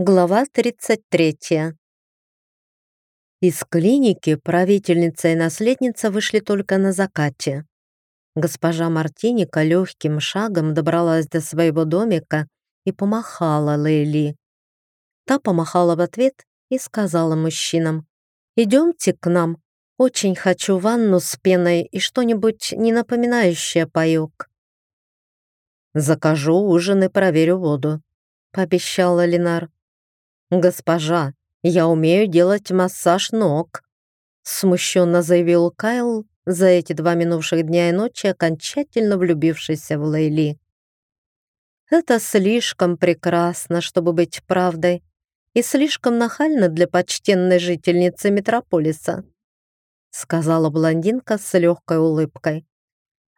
Глава 33. Из клиники правительница и наследница вышли только на закате. Госпожа Мартиника легким шагом добралась до своего домика и помахала Лейли. Та помахала в ответ и сказала мужчинам, «Идемте к нам, очень хочу ванну с пеной и что-нибудь не напоминающее паёк». «Закажу ужин и проверю воду», — пообещала Ленар. «Госпожа, я умею делать массаж ног», смущенно заявил Кайл за эти два минувших дня и ночи, окончательно влюбившийся в Лейли. «Это слишком прекрасно, чтобы быть правдой, и слишком нахально для почтенной жительницы метрополиса», сказала блондинка с легкой улыбкой.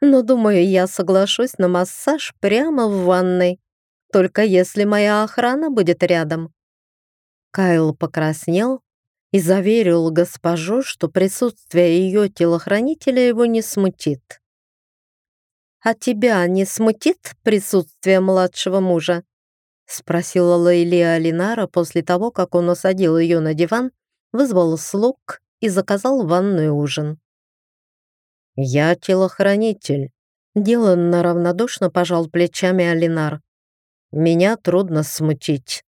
«Но, думаю, я соглашусь на массаж прямо в ванной, только если моя охрана будет рядом». Кайл покраснел и заверил госпожу, что присутствие ее телохранителя его не смутит. «А тебя не смутит присутствие младшего мужа?» спросила Лейли Алинара после того, как он усадил ее на диван, вызвал слуг и заказал ванную ужин. «Я телохранитель», — деланно равнодушно пожал плечами Алинар. «Меня трудно смутить».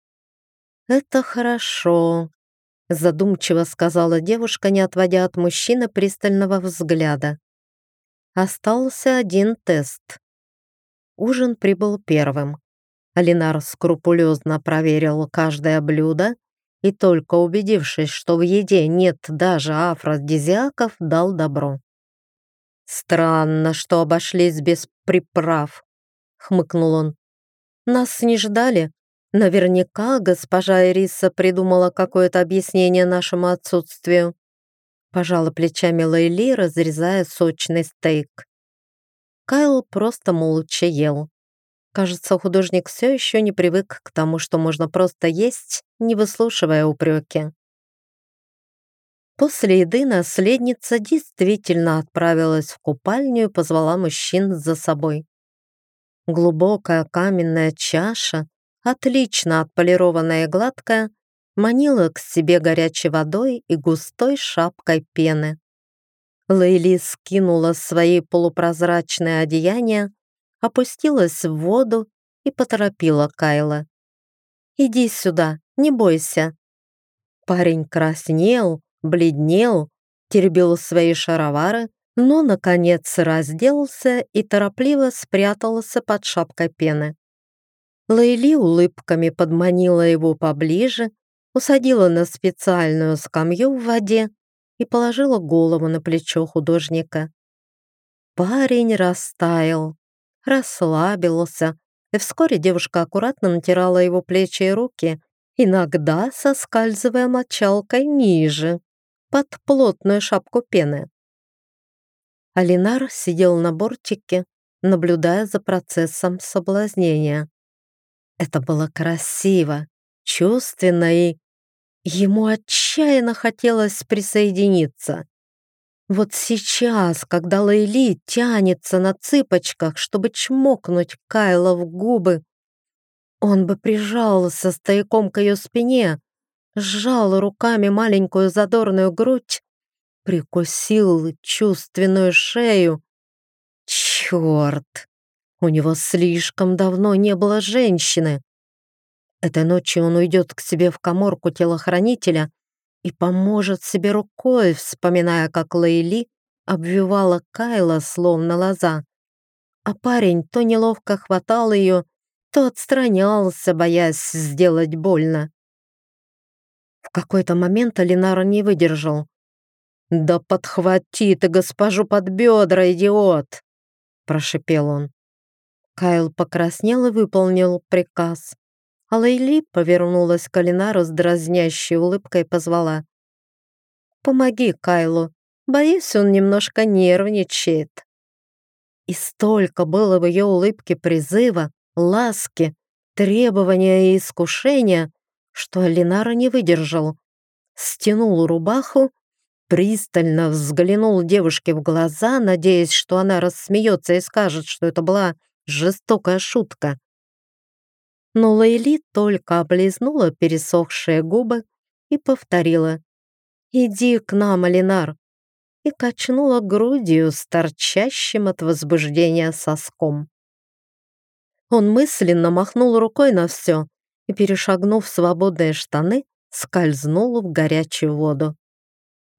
«Это хорошо», — задумчиво сказала девушка, не отводя от мужчины пристального взгляда. Остался один тест. Ужин прибыл первым. Алинар скрупулезно проверил каждое блюдо и только убедившись, что в еде нет даже афродизиаков, дал добро. «Странно, что обошлись без приправ», — хмыкнул он. «Нас не ждали, Наверняка госпожа Ириса придумала какое-то объяснение нашему отсутствию. Пожала плечами Лейли, разрезая сочный стейк. Кайл просто молча ел. Кажется, художник все еще не привык к тому, что можно просто есть, не выслушивая упреки. После еды наследница действительно отправилась в купальню и позвала мужчин за собой. Глубокая каменная чаша отлично отполированная и гладкая, манила к себе горячей водой и густой шапкой пены. Лейли скинула свои полупрозрачные одеяния, опустилась в воду и поторопила Кайла. «Иди сюда, не бойся». Парень краснел, бледнел, теребил свои шаровары, но, наконец, разделся и торопливо спрятался под шапкой пены. Лейли улыбками подманила его поближе, усадила на специальную скамью в воде и положила голову на плечо художника. Парень растаял, расслабился, и вскоре девушка аккуратно натирала его плечи и руки, иногда соскальзывая мочалкой ниже, под плотную шапку пены. Алинар сидел на бортике, наблюдая за процессом соблазнения. Это было красиво, чувственно и... Ему отчаянно хотелось присоединиться. Вот сейчас, когда Лейли тянется на цыпочках, чтобы чмокнуть Кайла в губы, он бы прижался стояком к ее спине, сжал руками маленькую задорную грудь, прикусил чувственную шею. Черт! У него слишком давно не было женщины. Этой ночью он уйдет к себе в коморку телохранителя и поможет себе рукой, вспоминая, как Лейли обвивала Кайла словно лоза. А парень то неловко хватал ее, то отстранялся, боясь сделать больно. В какой-то момент Алинара не выдержал. «Да подхвати ты госпожу под бедра, идиот!» прошипел он. Кайл покраснел и выполнил приказ. А Лейли повернулась к Алинару с дразнящей улыбкой и позвала. «Помоги Кайлу, боюсь, он немножко нервничает». И столько было в ее улыбке призыва, ласки, требования и искушения, что Алинара не выдержал. Стянул рубаху, пристально взглянул девушке в глаза, надеясь, что она рассмеется и скажет, что это была жестокая шутка. но Лейли только облизнула пересохшие губы и повторила «Иди к нам, Алинар!» и качнула грудью с торчащим от возбуждения соском. Он мысленно махнул рукой на все и, перешагнув свободные штаны, скользнул в горячую воду.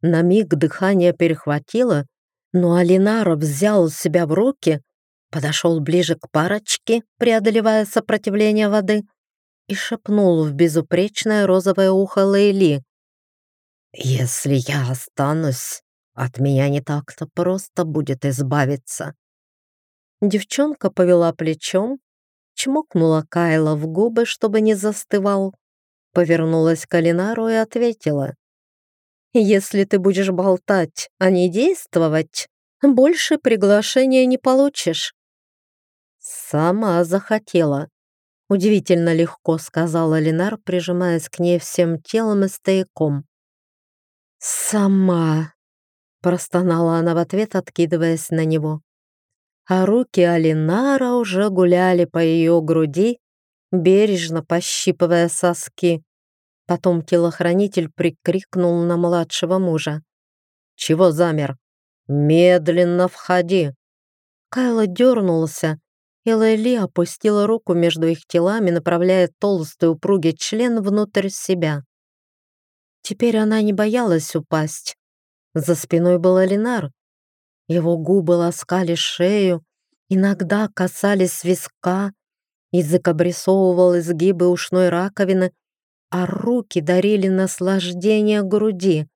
На миг дыхание перехватило, но Алинара взял себя в руки, подошел ближе к парочке, преодолевая сопротивление воды, и шепнул в безупречное розовое ухо Лейли. «Если я останусь, от меня не так-то просто будет избавиться». Девчонка повела плечом, чмокнула Кайла в губы, чтобы не застывал, повернулась к Алинару и ответила. «Если ты будешь болтать, а не действовать, больше приглашения не получишь». «Сама захотела», — удивительно легко сказала Ленар, прижимаясь к ней всем телом и стояком. «Сама», — простонала она в ответ, откидываясь на него. А руки Алинара уже гуляли по ее груди, бережно пощипывая соски. Потом телохранитель прикрикнул на младшего мужа. «Чего замер? Медленно входи!» Кайло дернулся, и опустила руку между их телами, направляя толстый упругий член внутрь себя. Теперь она не боялась упасть. За спиной был Алинар. Его губы ласкали шею, иногда касались виска, язык обрисовывал изгибы ушной раковины, а руки дарили наслаждение груди.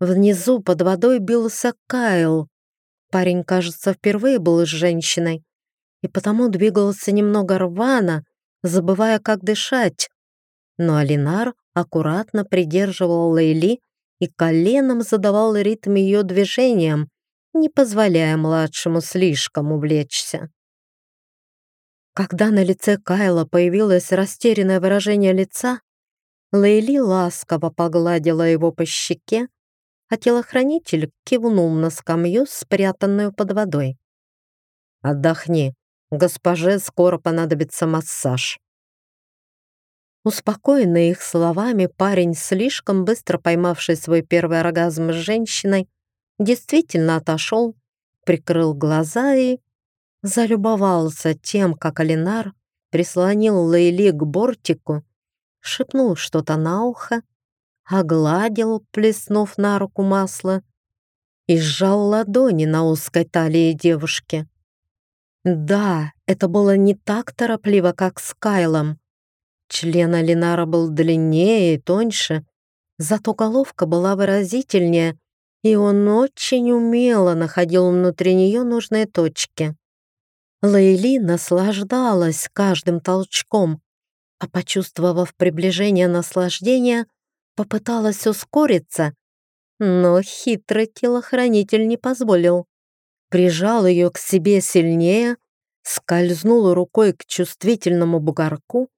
Внизу под водой бился Кайл. Парень, кажется, впервые был с женщиной, и потому двигался немного рвано, забывая, как дышать. Но Алинар аккуратно придерживал Лейли и коленом задавал ритм ее движениям, не позволяя младшему слишком увлечься. Когда на лице Кайла появилось растерянное выражение лица, Лейли ласково погладила его по щеке, а телохранитель кивнул на скамью, спрятанную под водой. «Отдохни, госпоже скоро понадобится массаж». Успокоенный их словами, парень, слишком быстро поймавший свой первый оргазм с женщиной, действительно отошел, прикрыл глаза и залюбовался тем, как Алинар прислонил Лейли к бортику шепнул что-то на ухо, огладил, плеснув на руку масло, и сжал ладони на узкой талии девушки. Да, это было не так торопливо, как с Кайлом. Член Алинара был длиннее и тоньше, зато головка была выразительнее, и он очень умело находил внутри нее нужные точки. Лейли наслаждалась каждым толчком, а почувствовав приближение наслаждения, попыталась ускориться, но хитрый телохранитель не позволил. Прижал ее к себе сильнее, скользнул рукой к чувствительному бугорку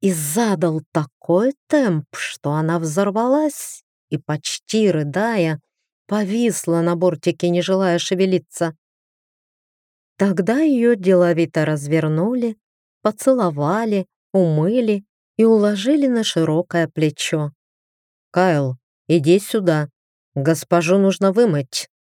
и задал такой темп, что она взорвалась и, почти рыдая, повисла на бортике, не желая шевелиться. Тогда ее деловито развернули, поцеловали, умыли и уложили на широкое плечо. «Кайл, иди сюда. Госпожу нужно вымыть».